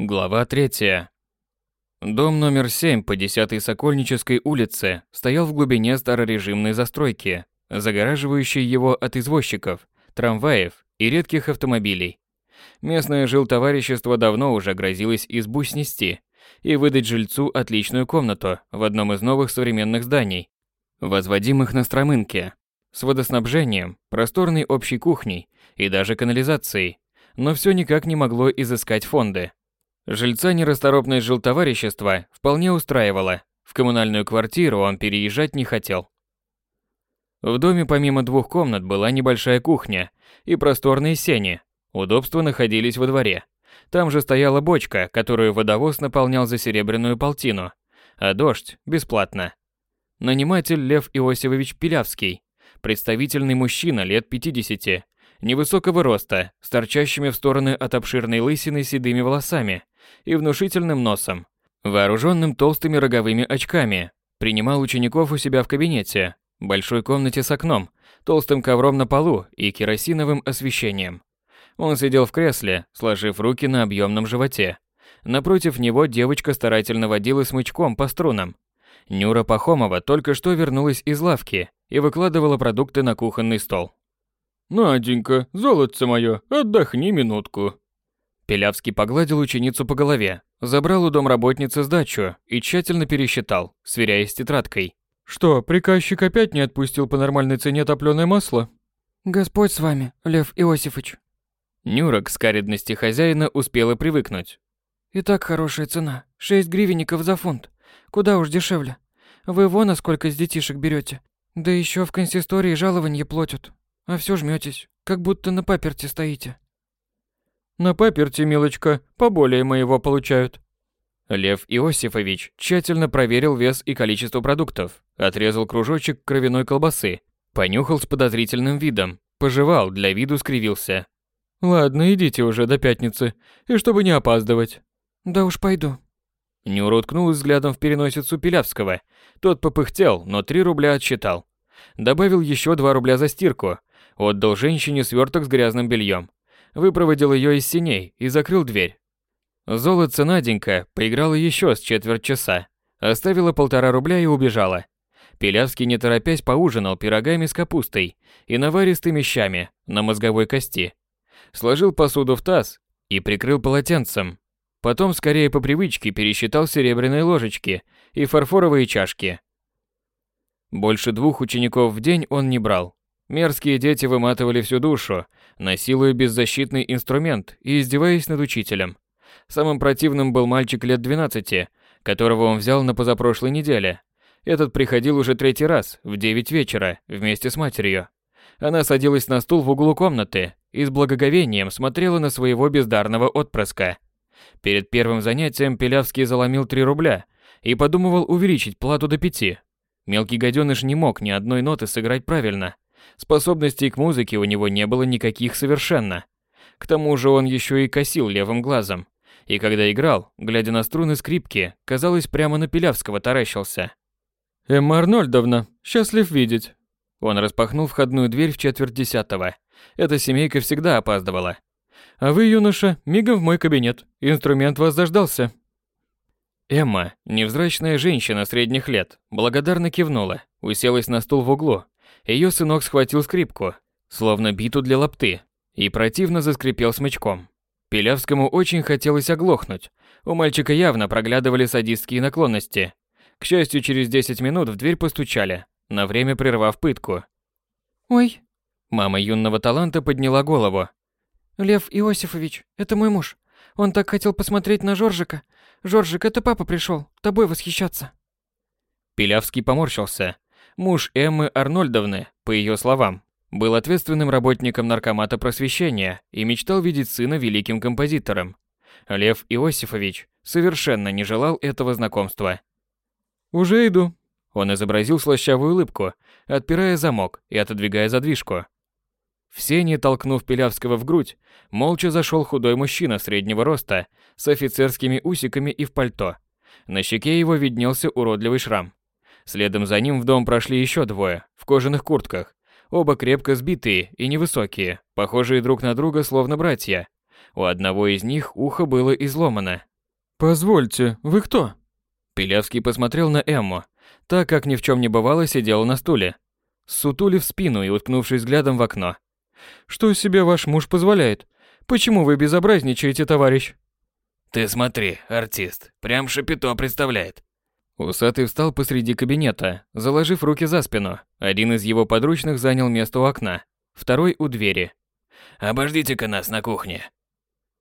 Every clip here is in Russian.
Глава 3. Дом номер 7 по 10-й Сокольнической улице стоял в глубине старорежимной застройки, загораживающей его от извозчиков, трамваев и редких автомобилей. Местное жилтоварищество давно уже грозилось избу снести и выдать жильцу отличную комнату в одном из новых современных зданий, возводимых на Стромынке, с водоснабжением, просторной общей кухней и даже канализацией, но все никак не могло изыскать фонды. Жильца нерасторопное жилтоварищество вполне устраивало. В коммунальную квартиру он переезжать не хотел. В доме помимо двух комнат была небольшая кухня и просторные сени. Удобства находились во дворе. Там же стояла бочка, которую водовоз наполнял за серебряную полтину, а дождь – бесплатно. Наниматель Лев Иосифович Пилявский, представительный мужчина лет 50, невысокого роста, с торчащими в стороны от обширной лысины седыми волосами и внушительным носом, вооруженным толстыми роговыми очками, принимал учеников у себя в кабинете, большой комнате с окном, толстым ковром на полу и керосиновым освещением. Он сидел в кресле, сложив руки на объемном животе. Напротив него девочка старательно водила смычком по струнам. Нюра Пахомова только что вернулась из лавки и выкладывала продукты на кухонный стол. «Наденька, золотце мое, отдохни минутку», Пилявский погладил ученицу по голове, забрал у домработницы сдачу и тщательно пересчитал, сверяясь с тетрадкой. «Что, приказчик опять не отпустил по нормальной цене топлёное масло?» «Господь с вами, Лев Иосифович». Нюра к скаридности хозяина успела привыкнуть. «И так хорошая цена. Шесть гривенников за фунт. Куда уж дешевле. Вы вон, сколько с детишек берете. Да еще в консистории жалование платят. А все жметесь, как будто на паперте стоите». На паперти, милочка, поболее моего получают. Лев Иосифович тщательно проверил вес и количество продуктов, отрезал кружочек кровяной колбасы, понюхал с подозрительным видом, пожевал, для виду скривился. «Ладно, идите уже до пятницы, и чтобы не опаздывать». «Да уж пойду». Нюра уткнулась взглядом в переносицу Пилявского. Тот попыхтел, но три рубля отсчитал. Добавил еще два рубля за стирку. Отдал женщине сверток с грязным бельем выпроводил ее из синей и закрыл дверь. Золотце Наденька поиграла еще с четверть часа, оставила полтора рубля и убежала. Пилявский, не торопясь, поужинал пирогами с капустой и наваристыми щами на мозговой кости. Сложил посуду в таз и прикрыл полотенцем. Потом, скорее по привычке, пересчитал серебряные ложечки и фарфоровые чашки. Больше двух учеников в день он не брал. Мерзкие дети выматывали всю душу, насилуя беззащитный инструмент и издеваясь над учителем. Самым противным был мальчик лет 12, которого он взял на позапрошлой неделе. Этот приходил уже третий раз, в 9 вечера, вместе с матерью. Она садилась на стул в углу комнаты и с благоговением смотрела на своего бездарного отпрыска. Перед первым занятием Пилявский заломил 3 рубля и подумывал увеличить плату до 5. Мелкий гаденыш не мог ни одной ноты сыграть правильно – Способностей к музыке у него не было никаких совершенно. К тому же он еще и косил левым глазом. И когда играл, глядя на струны скрипки, казалось, прямо на Пилявского таращился. «Эмма Арнольдовна, счастлив видеть». Он распахнул входную дверь в четверть десятого. Эта семейка всегда опаздывала. «А вы, юноша, мигом в мой кабинет. Инструмент вас дождался». Эмма, невзрачная женщина средних лет, благодарно кивнула, уселась на стул в углу ее сынок схватил скрипку, словно биту для лапты, и противно заскрипел смычком. Пилявскому очень хотелось оглохнуть. У мальчика явно проглядывали садистские наклонности. К счастью, через 10 минут в дверь постучали, на время прервав пытку. «Ой». Мама юного таланта подняла голову. «Лев Иосифович, это мой муж. Он так хотел посмотреть на Жоржика. Жоржик, это папа пришел, тобой восхищаться». Пилявский поморщился. Муж Эммы Арнольдовны, по ее словам, был ответственным работником наркомата просвещения и мечтал видеть сына великим композитором. Лев Иосифович совершенно не желал этого знакомства. «Уже иду». Он изобразил слащавую улыбку, отпирая замок и отодвигая задвижку. В сене, толкнув Пилявского в грудь, молча зашел худой мужчина среднего роста с офицерскими усиками и в пальто. На щеке его виднелся уродливый шрам. Следом за ним в дом прошли еще двое, в кожаных куртках. Оба крепко сбитые и невысокие, похожие друг на друга словно братья. У одного из них ухо было изломано. «Позвольте, вы кто?» Пилявский посмотрел на Эмму, так как ни в чем не бывало сидела на стуле, сутулив спину и уткнувшись взглядом в окно. «Что себе ваш муж позволяет? Почему вы безобразничаете, товарищ?» «Ты смотри, артист, прям шапито представляет». Усатый встал посреди кабинета, заложив руки за спину. Один из его подручных занял место у окна, второй у двери. «Обождите-ка нас на кухне».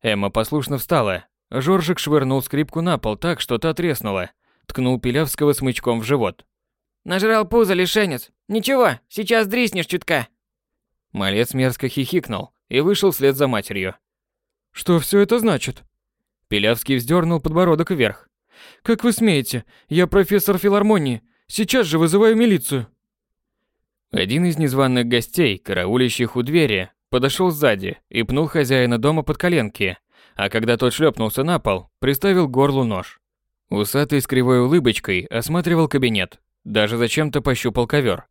Эмма послушно встала. Жоржик швырнул скрипку на пол так, что та треснула. Ткнул Пилявского смычком в живот. «Нажрал пузо, лишенец. Ничего, сейчас дриснешь чутка». Малец мерзко хихикнул и вышел вслед за матерью. «Что все это значит?» Пилявский вздернул подбородок вверх. «Как вы смеете? Я профессор филармонии. Сейчас же вызываю милицию». Один из незваных гостей, караулящих у двери, подошел сзади и пнул хозяина дома под коленки, а когда тот шлепнулся на пол, приставил к горлу нож. Усатый с кривой улыбочкой осматривал кабинет, даже зачем-то пощупал ковер.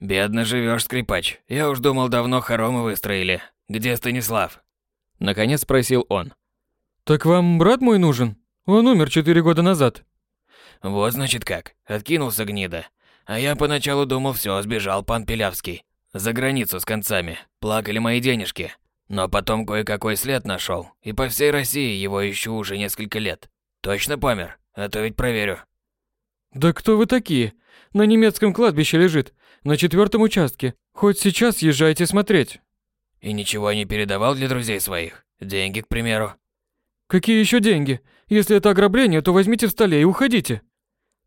«Бедно живешь, скрипач. Я уж думал, давно хоромы выстроили. Где Станислав?» Наконец спросил он. «Так вам брат мой нужен? Он умер четыре года назад». «Вот значит как. Откинулся гнида. А я поначалу думал, все, сбежал пан Пилявский. За границу с концами. Плакали мои денежки. Но потом кое-какой след нашел, и по всей России его ищу уже несколько лет. Точно помер? А то ведь проверю. Да кто вы такие? На немецком кладбище лежит, на четвертом участке. Хоть сейчас езжайте смотреть. И ничего не передавал для друзей своих? Деньги, к примеру? Какие еще деньги? Если это ограбление, то возьмите в столе и уходите.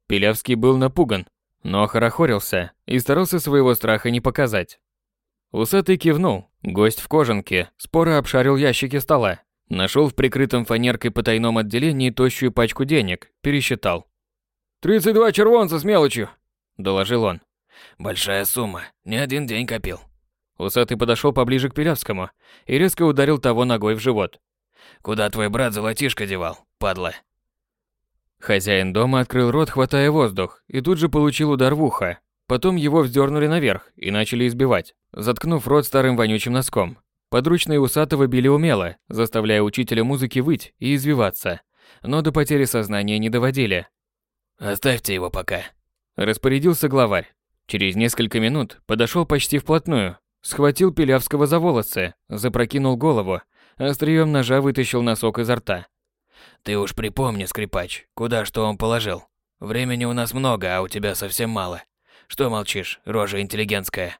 Пилявский был напуган, но хорохорился и старался своего страха не показать. Усатый кивнул. Гость в кожанке споро обшарил ящики стола, нашел в прикрытом фанеркой потайном отделении тощую пачку денег, пересчитал. «Тридцать два червонца с мелочью», – доложил он. «Большая сумма. Не один день копил». Усатый подошел поближе к Пилявскому и резко ударил того ногой в живот. «Куда твой брат золотишко девал, падла?» Хозяин дома открыл рот, хватая воздух, и тут же получил удар в ухо. Потом его вздернули наверх и начали избивать, заткнув рот старым вонючим носком. Подручные Усатого били умело, заставляя учителя музыки выть и извиваться, но до потери сознания не доводили. «Оставьте его пока», – распорядился главарь. Через несколько минут подошел почти вплотную, схватил Пилявского за волосы, запрокинул голову, острием ножа вытащил носок изо рта. «Ты уж припомни, скрипач, куда что он положил. Времени у нас много, а у тебя совсем мало. Что молчишь, рожа интеллигентская?»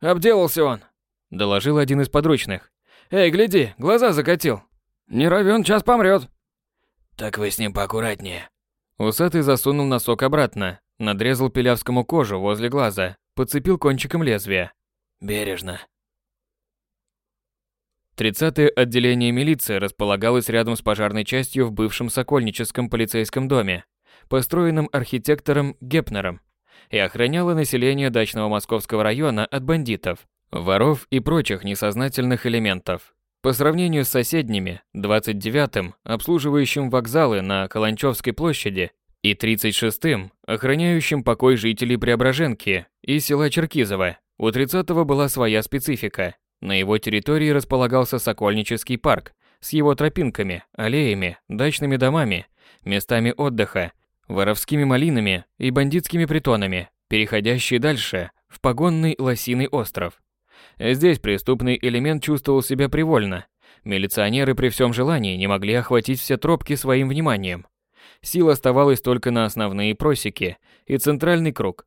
«Обделался он», — доложил один из подручных. «Эй, гляди, глаза закатил. Не равен, час помрет». «Так вы с ним поаккуратнее». Усатый засунул носок обратно, надрезал пилявскому кожу возле глаза, подцепил кончиком лезвия. «Бережно». 30-е отделение милиции располагалось рядом с пожарной частью в бывшем Сокольническом полицейском доме, построенном архитектором Гепнером, и охраняло население дачного московского района от бандитов, воров и прочих несознательных элементов. По сравнению с соседними, 29-м, обслуживающим вокзалы на Каланчевской площади, и 36-м, охраняющим покой жителей Преображенки и села Черкизово, у 30-го была своя специфика. На его территории располагался Сокольнический парк с его тропинками, аллеями, дачными домами, местами отдыха, воровскими малинами и бандитскими притонами, переходящие дальше в погонный Лосиный остров. Здесь преступный элемент чувствовал себя привольно. Милиционеры при всем желании не могли охватить все тропки своим вниманием. Сил оставалось только на основные просеки и центральный круг.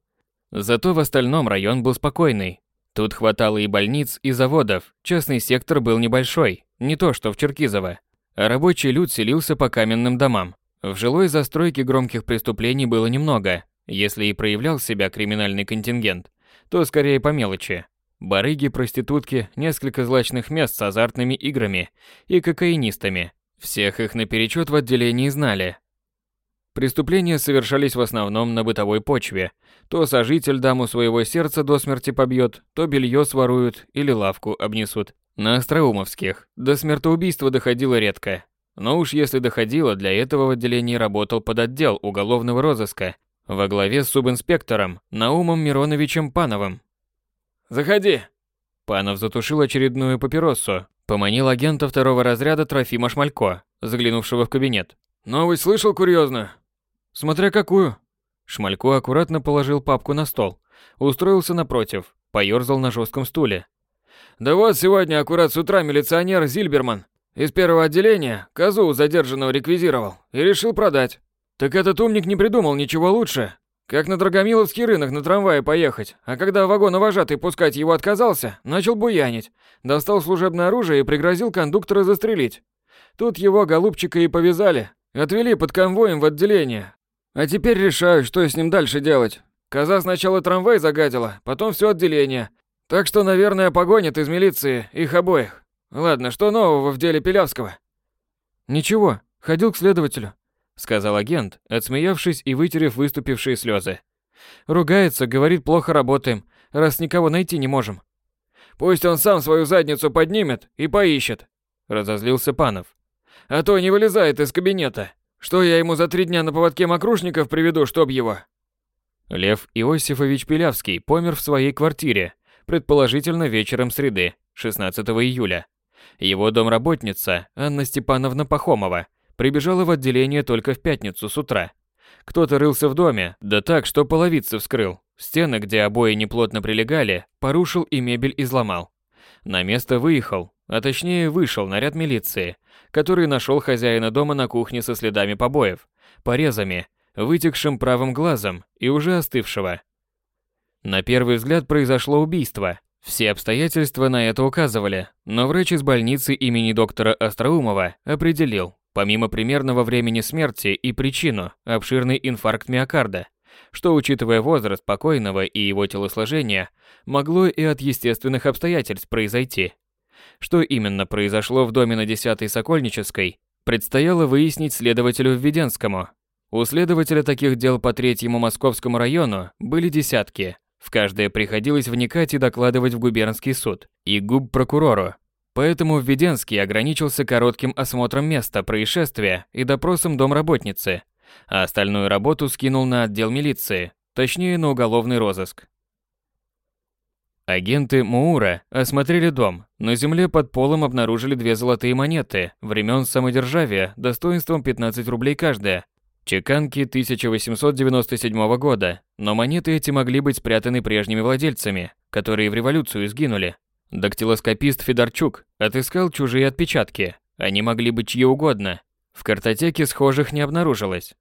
Зато в остальном район был спокойный. Тут хватало и больниц, и заводов, частный сектор был небольшой, не то что в Черкизово. Рабочий люд селился по каменным домам. В жилой застройке громких преступлений было немного. Если и проявлял себя криминальный контингент, то скорее по мелочи. Барыги, проститутки, несколько злачных мест с азартными играми и кокаинистами. Всех их наперечет в отделении знали. Преступления совершались в основном на бытовой почве. То сожитель даму своего сердца до смерти побьет, то белье своруют или лавку обнесут. На Остроумовских до смертоубийства доходило редко. Но уж если доходило, для этого в отделении работал подотдел уголовного розыска во главе с субинспектором Наумом Мироновичем Пановым. «Заходи!» Панов затушил очередную папиросу, Поманил агента второго разряда Трофима Шмалько, заглянувшего в кабинет. «Новость слышал курьезно?» «Смотря какую». Шмалько аккуратно положил папку на стол, устроился напротив, поёрзал на жестком стуле. «Да вот сегодня аккурат с утра милиционер Зильберман из первого отделения козу задержанного реквизировал и решил продать. Так этот умник не придумал ничего лучше, как на Драгомиловский рынок на трамвае поехать, а когда вагоновожатый пускать его отказался, начал буянить, достал служебное оружие и пригрозил кондуктора застрелить. Тут его голубчика и повязали, отвели под конвоем в отделение. А теперь решаю, что с ним дальше делать. Коза сначала трамвай загадила, потом все отделение. Так что, наверное, погонят из милиции их обоих. Ладно, что нового в деле Пилявского? Ничего, ходил к следователю, сказал агент, отсмеявшись и вытерев выступившие слезы. Ругается, говорит, плохо работаем, раз никого найти не можем. Пусть он сам свою задницу поднимет и поищет, разозлился Панов. А то не вылезает из кабинета. Что я ему за три дня на поводке мокрушников приведу, чтоб его? Лев Иосифович Пилявский помер в своей квартире, предположительно вечером среды, 16 июля. Его домработница, Анна Степановна Пахомова, прибежала в отделение только в пятницу с утра. Кто-то рылся в доме, да так, что половицы вскрыл. Стены, где обои неплотно прилегали, порушил и мебель изломал. На место выехал, а точнее вышел наряд милиции, который нашел хозяина дома на кухне со следами побоев, порезами, вытекшим правым глазом и уже остывшего. На первый взгляд произошло убийство, все обстоятельства на это указывали, но врач из больницы имени доктора Остроумова определил, помимо примерного времени смерти и причину, обширный инфаркт миокарда, что, учитывая возраст покойного и его телосложение, могло и от естественных обстоятельств произойти. Что именно произошло в доме на 10-й Сокольнической, предстояло выяснить следователю Введенскому. У следователя таких дел по третьему Московскому району были десятки, в каждое приходилось вникать и докладывать в губернский суд и губ прокурору. Поэтому Введенский ограничился коротким осмотром места происшествия и допросом домработницы, а остальную работу скинул на отдел милиции, точнее на уголовный розыск. Агенты Муура осмотрели дом. На земле под полом обнаружили две золотые монеты времен самодержавия достоинством 15 рублей каждая, Чеканки 1897 года, но монеты эти могли быть спрятаны прежними владельцами, которые в революцию сгинули. Дактилоскопист Федорчук отыскал чужие отпечатки, они могли быть чьи угодно. В картотеке схожих не обнаружилось.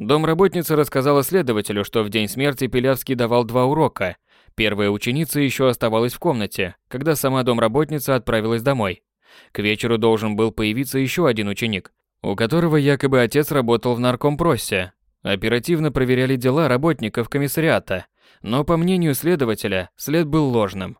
Домработница рассказала следователю, что в день смерти Пилявский давал два урока. Первая ученица еще оставалась в комнате, когда сама домработница отправилась домой. К вечеру должен был появиться еще один ученик, у которого якобы отец работал в наркомпросе. Оперативно проверяли дела работников комиссариата, но по мнению следователя, след был ложным.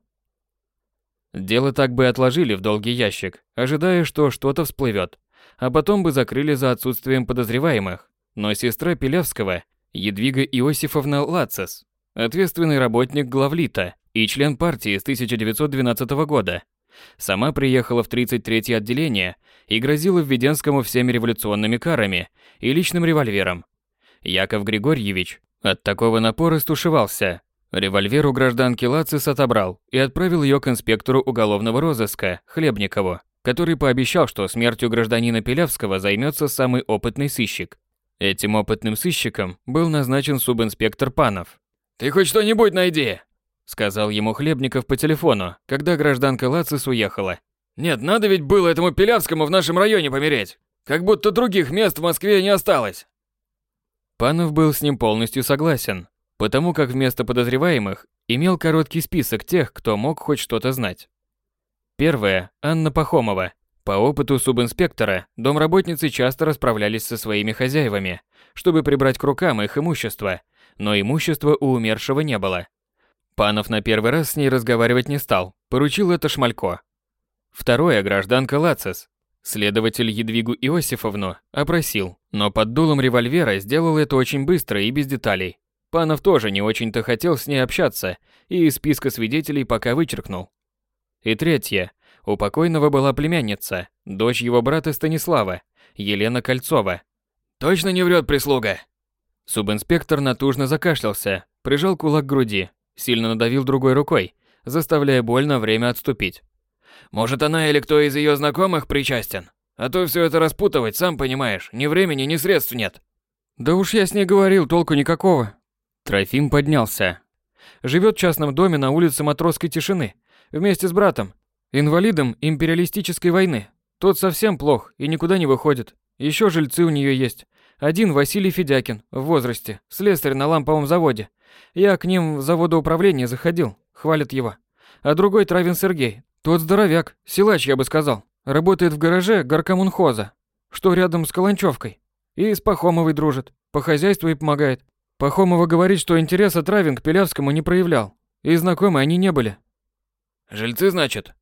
Дело так бы отложили в долгий ящик, ожидая, что что-то всплывет, а потом бы закрыли за отсутствием подозреваемых. Но сестра Пилявского, Едвига Иосифовна Лацис, ответственный работник главлита и член партии с 1912 года, Сама приехала в 33-е отделение и грозила Введенскому всеми революционными карами и личным револьвером. Яков Григорьевич от такого напора стушевался. Револьвер у гражданки Лацис отобрал и отправил ее к инспектору уголовного розыска Хлебникову, который пообещал, что смертью гражданина Пилявского займется самый опытный сыщик. Этим опытным сыщиком был назначен субинспектор Панов. «Ты хоть что-нибудь найди!» сказал ему Хлебников по телефону, когда гражданка Лацис уехала. Нет, надо ведь было этому Пилявскому в нашем районе помереть. Как будто других мест в Москве не осталось. Панов был с ним полностью согласен, потому как вместо подозреваемых имел короткий список тех, кто мог хоть что-то знать. Первое Анна Пахомова. По опыту субинспектора, домработницы часто расправлялись со своими хозяевами, чтобы прибрать к рукам их имущество, но имущества у умершего не было. Панов на первый раз с ней разговаривать не стал, поручил это Шмалько. Второе – гражданка Лацис. Следователь Едвигу Иосифовну опросил, но под дулом револьвера сделал это очень быстро и без деталей. Панов тоже не очень-то хотел с ней общаться и из списка свидетелей пока вычеркнул. И третье. У покойного была племянница, дочь его брата Станислава, Елена Кольцова. «Точно не врет прислуга?» Субинспектор натужно закашлялся, прижал кулак к груди, сильно надавил другой рукой, заставляя боль на время отступить. Может, она или кто из ее знакомых причастен? А то все это распутывать, сам понимаешь, ни времени, ни средств нет. Да уж я с ней говорил, толку никакого. Трофим поднялся. Живет в частном доме на улице Матросской тишины, вместе с братом, инвалидом империалистической войны. Тот совсем плох и никуда не выходит. Еще жильцы у нее есть. Один Василий Федякин, в возрасте, слесарь на ламповом заводе. Я к ним в заводоуправление заходил, хвалят его. А другой Травин Сергей, тот здоровяк, силач, я бы сказал. Работает в гараже горкомунхоза, что рядом с Каланчевкой. И с Пахомовой дружит, по хозяйству и помогает. Пахомова говорит, что интереса Травин к Пилявскому не проявлял. И знакомы они не были. «Жильцы, значит?»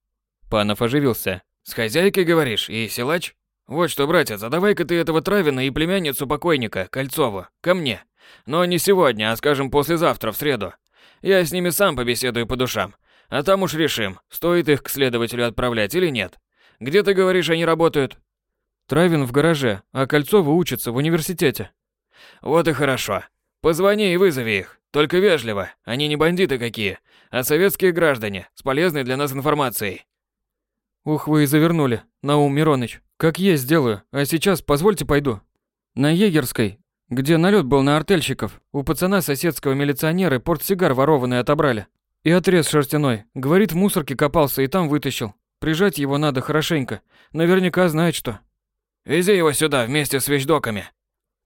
Панов оживился. «С хозяйкой, говоришь, и силач? Вот что, братец, а давай-ка ты этого Травина и племянницу покойника, Кольцову, ко мне. Но не сегодня, а скажем послезавтра, в среду. Я с ними сам побеседую по душам. А там уж решим, стоит их к следователю отправлять или нет. Где ты говоришь, они работают? Травин в гараже, а Кольцова учится в университете. Вот и хорошо. Позвони и вызови их. Только вежливо. Они не бандиты какие, а советские граждане с полезной для нас информацией. Ух, вы и завернули, Наум Мироныч. Как есть сделаю. А сейчас позвольте пойду. На Егерской, где налет был на артельщиков, у пацана соседского милиционера портсигар ворованный отобрали. И отрез шерстяной. Говорит, в мусорке копался и там вытащил. Прижать его надо хорошенько. Наверняка знает что. Вези его сюда вместе с вещдоками.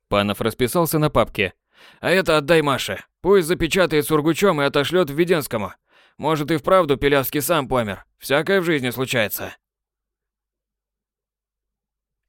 Панов расписался на папке. А это отдай Маше. Пусть запечатает сургучом и отошлет в Веденскому. Может и вправду Пилявский сам помер. Всякое в жизни случается.